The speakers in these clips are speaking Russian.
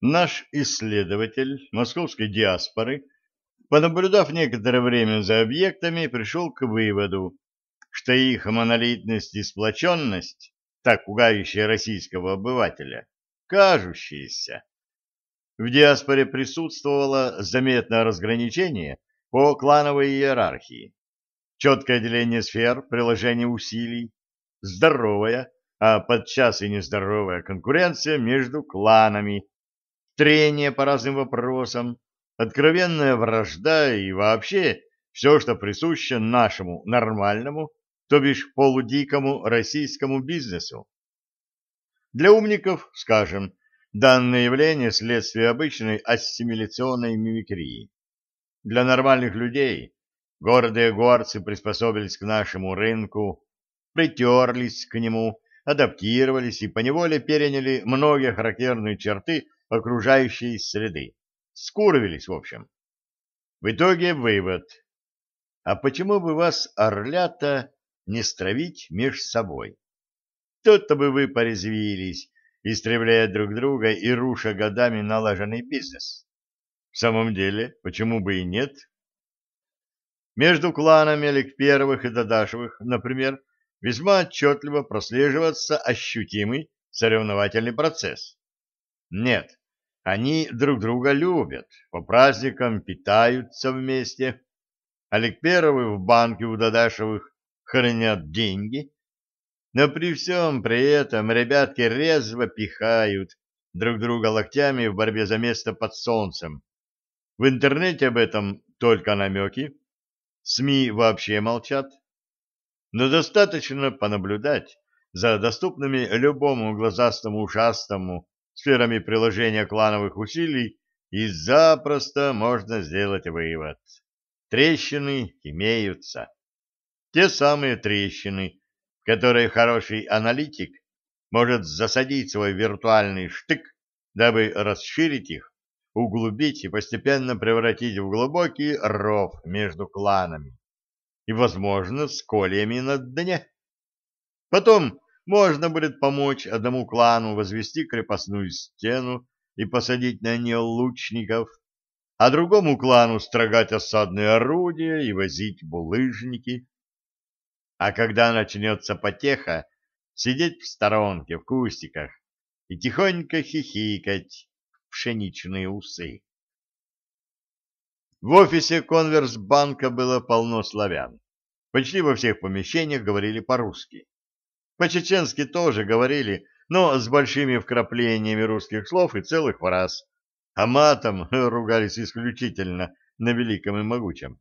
Наш исследователь московской диаспоры, понаблюдав некоторое время за объектами, пришел к выводу, что их монолитность и сплоченность, так пугающая российского обывателя, кажущиеся. В диаспоре присутствовало заметное разграничение по клановой иерархии, четкое деление сфер приложения усилий, здоровая, а подчас и нездоровая конкуренция между кланами, трение по разным вопросам, откровенная вражда и вообще все, что присуще нашему нормальному, то бишь полудикому российскому бизнесу. Для умников, скажем, данное явление – следствие обычной ассимиляционной мимикрии. Для нормальных людей гордые горцы приспособились к нашему рынку, притерлись к нему, адаптировались и поневоле переняли многие характерные черты окружающей среды. Скурвились, в общем. В итоге вывод. А почему бы вас, орлята, не стравить меж собой? Тут-то бы вы порезвились, истребляя друг друга и руша годами налаженный бизнес. В самом деле, почему бы и нет? Между кланами Олег Первых и Дадашевых, например, весьма отчетливо прослеживается ощутимый соревновательный процесс. Нет, они друг друга любят, по праздникам питаются вместе. Олег Первый в банке у Дадашевых хранят деньги, но при всем при этом ребятки резво пихают друг друга локтями в борьбе за место под солнцем. В интернете об этом только намеки, СМИ вообще молчат. Но достаточно понаблюдать за доступными любому глазастому ушастому сферами приложения клановых усилий, и запросто можно сделать вывод. Трещины имеются. Те самые трещины, которые хороший аналитик может засадить свой виртуальный штык, дабы расширить их, углубить и постепенно превратить в глубокий ров между кланами и, возможно, с кольями на дне. Потом можно будет помочь одному клану возвести крепостную стену и посадить на нее лучников, а другому клану строгать осадные орудия и возить булыжники. А когда начнется потеха, сидеть в сторонке, в кустиках и тихонько хихикать в пшеничные усы. В офисе Конверсбанка было полно славян. Почти во всех помещениях говорили по-русски. По-чеченски тоже говорили, но с большими вкраплениями русских слов и целых фраз. А матом ругались исключительно на великом и могучем.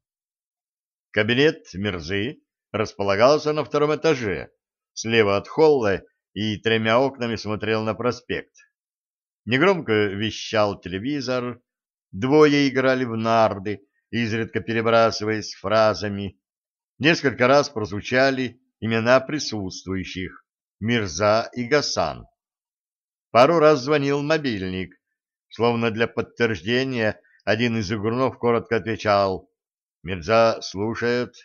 Кабинет Мирзы располагался на втором этаже, слева от холла и тремя окнами смотрел на проспект. Негромко вещал телевизор, двое играли в нарды, изредка перебрасываясь фразами. Несколько раз прозвучали имена присутствующих — Мирза и Гасан. Пару раз звонил мобильник. Словно для подтверждения один из игрунов коротко отвечал «Мирза слушает».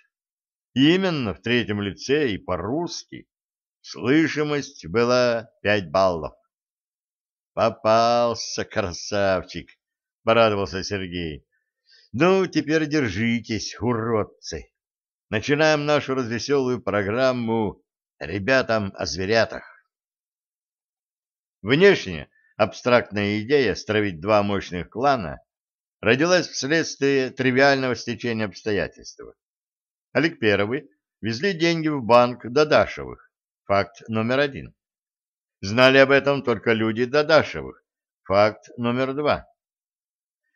именно в третьем лице и по-русски. Слышимость была пять баллов. «Попался, красавчик!» — порадовался Сергей. «Ну, теперь держитесь, уродцы!» Начинаем нашу развеселую программу «Ребятам о зверятах». Внешне абстрактная идея стравить два мощных клана родилась вследствие тривиального стечения обстоятельств. Олег Первый везли деньги в банк Дадашевых, факт номер один. Знали об этом только люди Дадашевых, факт номер два.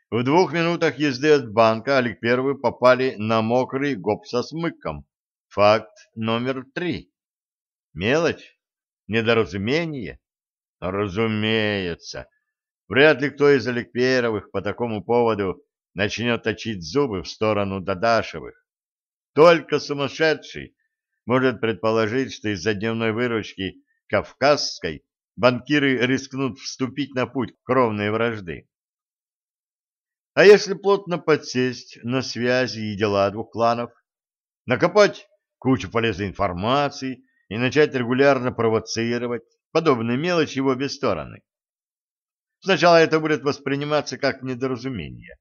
В двух минутах езды от банка Олег Первый попали на мокрый гоп со смыком. Факт номер три. Мелочь? Недоразумение? Разумеется. Вряд ли кто из Олег Первых по такому поводу начнет точить зубы в сторону Дадашевых. Только сумасшедший может предположить, что из-за дневной выручки кавказской банкиры рискнут вступить на путь кровной вражды. А если плотно подсесть на связи и дела двух кланов, накопать кучу полезной информации и начать регулярно провоцировать подобные мелочи в обе стороны? Сначала это будет восприниматься как недоразумение.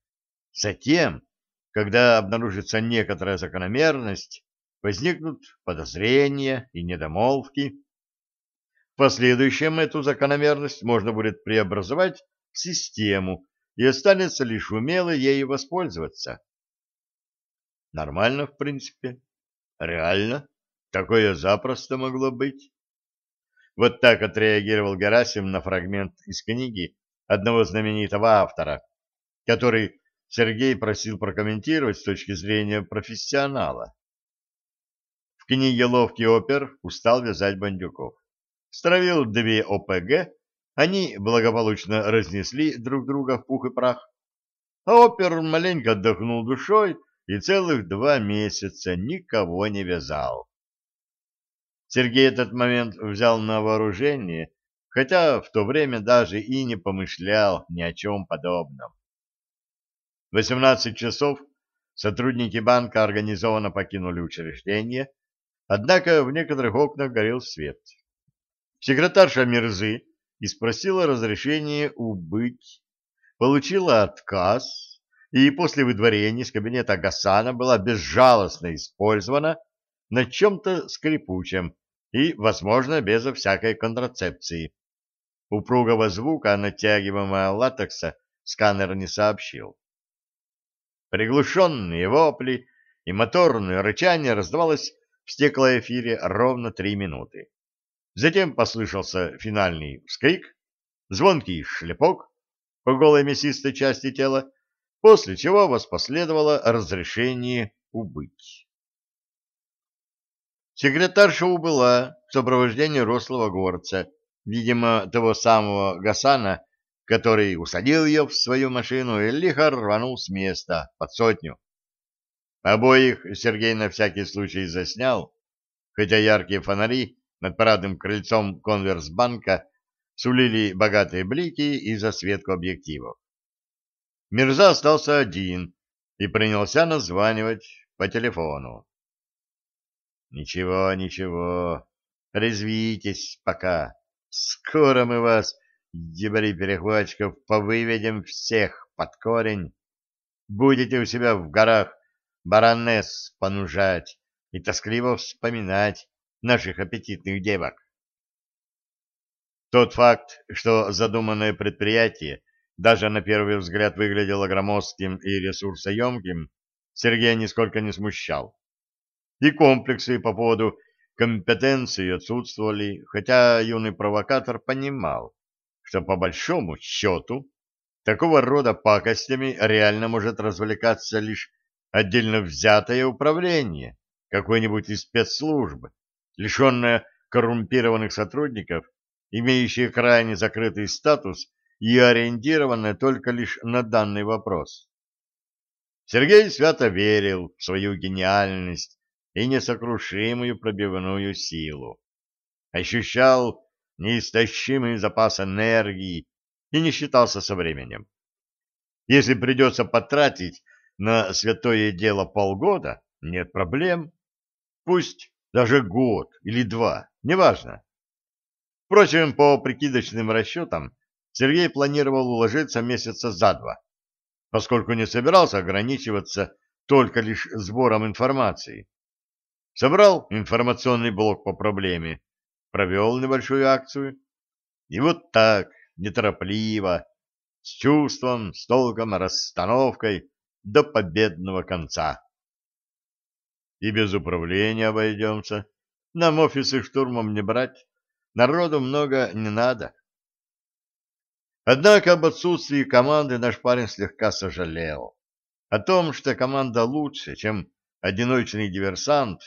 Затем, когда обнаружится некоторая закономерность, возникнут подозрения и недомолвки. В последующем эту закономерность можно будет преобразовать в систему, и останется лишь умело ею воспользоваться. Нормально, в принципе. Реально. Такое запросто могло быть. Вот так отреагировал Герасим на фрагмент из книги одного знаменитого автора, который Сергей просил прокомментировать с точки зрения профессионала. В книге «Ловкий опер» устал вязать бандюков. Стравил две ОПГ, они благополучно разнесли друг друга в пух и прах. А опер маленько отдохнул душой и целых два месяца никого не вязал. Сергей этот момент взял на вооружение, хотя в то время даже и не помышлял ни о чем подобном. В 18 часов сотрудники банка организованно покинули учреждение, однако в некоторых окнах горел свет. Секретарша Мирзы и спросила разрешение убыть, получила отказ и после выдворения из кабинета Гасана была безжалостно использована на чем-то скрипучем и, возможно, безо всякой контрацепции. Упругого звука натягиваемого латекса сканер не сообщил. Приглушенные вопли и моторное рычание раздавалось в стеклоэфире ровно три минуты. Затем послышался финальный вскрик, звонкий шлепок по голой мясистой части тела, после чего воспоследовало разрешение убыть. Секретарша убыла в сопровождении рослого горца, видимо, того самого Гасана, который усадил ее в свою машину и лихо рванул с места под сотню. Обоих Сергей на всякий случай заснял, хотя яркие фонари над парадным крыльцом конверсбанка сулили богатые блики и засветку объективов. Мирза остался один и принялся названивать по телефону. «Ничего, ничего, резвитесь пока. Скоро мы вас, дебри-перехватчиков, повыведем всех под корень. Будете у себя в горах баронесс понужать и тоскливо вспоминать, наших аппетитных девок. Тот факт, что задуманное предприятие даже на первый взгляд выглядело громоздким и ресурсоемким, Сергея нисколько не смущал. И комплексы по поводу компетенции отсутствовали, хотя юный провокатор понимал, что по большому счету такого рода пакостями реально может развлекаться лишь отдельно взятое управление какой-нибудь из спецслужб, лишенная коррумпированных сотрудников, имеющая крайне закрытый статус и ориентированная только лишь на данный вопрос. Сергей свято верил в свою гениальность и несокрушимую пробивную силу. Ощущал неистощимый запас энергии и не считался со временем. Если придется потратить на святое дело полгода, нет проблем. Пусть даже год или два, неважно. Впрочем, по прикидочным расчетам, Сергей планировал уложиться месяца за два, поскольку не собирался ограничиваться только лишь сбором информации. Собрал информационный блок по проблеме, провел небольшую акцию, и вот так, неторопливо, с чувством, с толком, расстановкой до победного конца и без управления обойдемся. Нам офисы штурмом не брать, народу много не надо. Однако об отсутствии команды наш парень слегка сожалел. О том, что команда лучше, чем одиночный диверсант,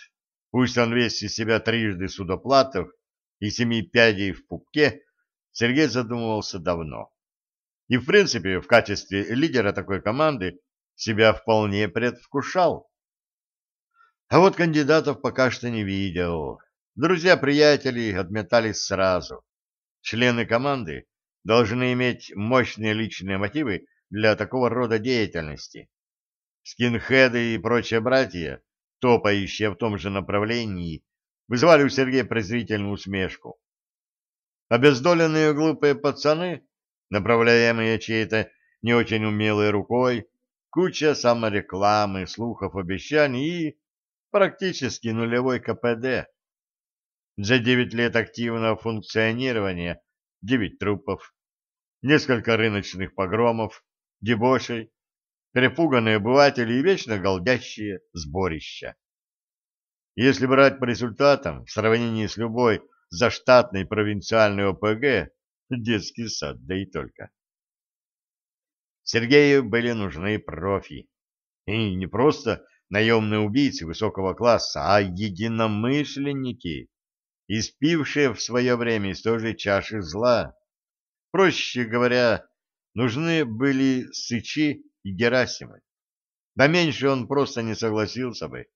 пусть он весь из себя трижды судоплатов и семи пядей в пупке, Сергей задумывался давно. И, в принципе, в качестве лидера такой команды себя вполне предвкушал. А вот кандидатов пока что не видел. Друзья-приятели отметались сразу. Члены команды должны иметь мощные личные мотивы для такого рода деятельности. Скинхеды и прочие братья, топающие в том же направлении, вызывали у Сергея презрительную усмешку. Обездоленные глупые пацаны направляемые чьей-то не очень умелой рукой, куча саморекламы, слухов, обещаний и практически нулевой КПД. За девять лет активного функционирования девять трупов, несколько рыночных погромов, дебошей, перепуганные обыватели и вечно голдящие сборища. Если брать по результатам, в сравнении с любой заштатной провинциальной ОПГ, детский сад, да и только. Сергею были нужны профи. И не просто наемные убийцы высокого класса, а единомышленники, испившие в свое время из той же чаши зла. Проще говоря, нужны были Сычи и Герасимы. Да меньше он просто не согласился бы.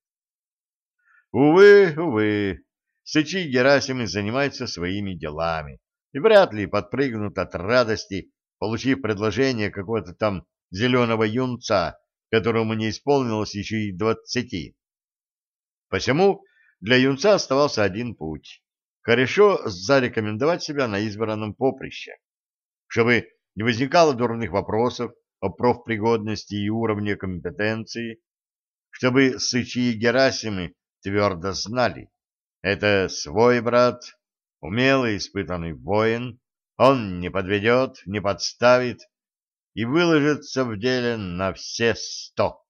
Увы, увы, Сычи и Герасимы занимаются своими делами и вряд ли подпрыгнут от радости, получив предложение какого-то там зеленого юнца, которому не исполнилось еще и двадцати. Посему для юнца оставался один путь — хорошо зарекомендовать себя на избранном поприще, чтобы не возникало дурных вопросов о профпригодности и уровне компетенции, чтобы Сычи и Герасимы твердо знали. Это свой брат, умелый, испытанный воин, он не подведет, не подставит и выложится в деле на все сто.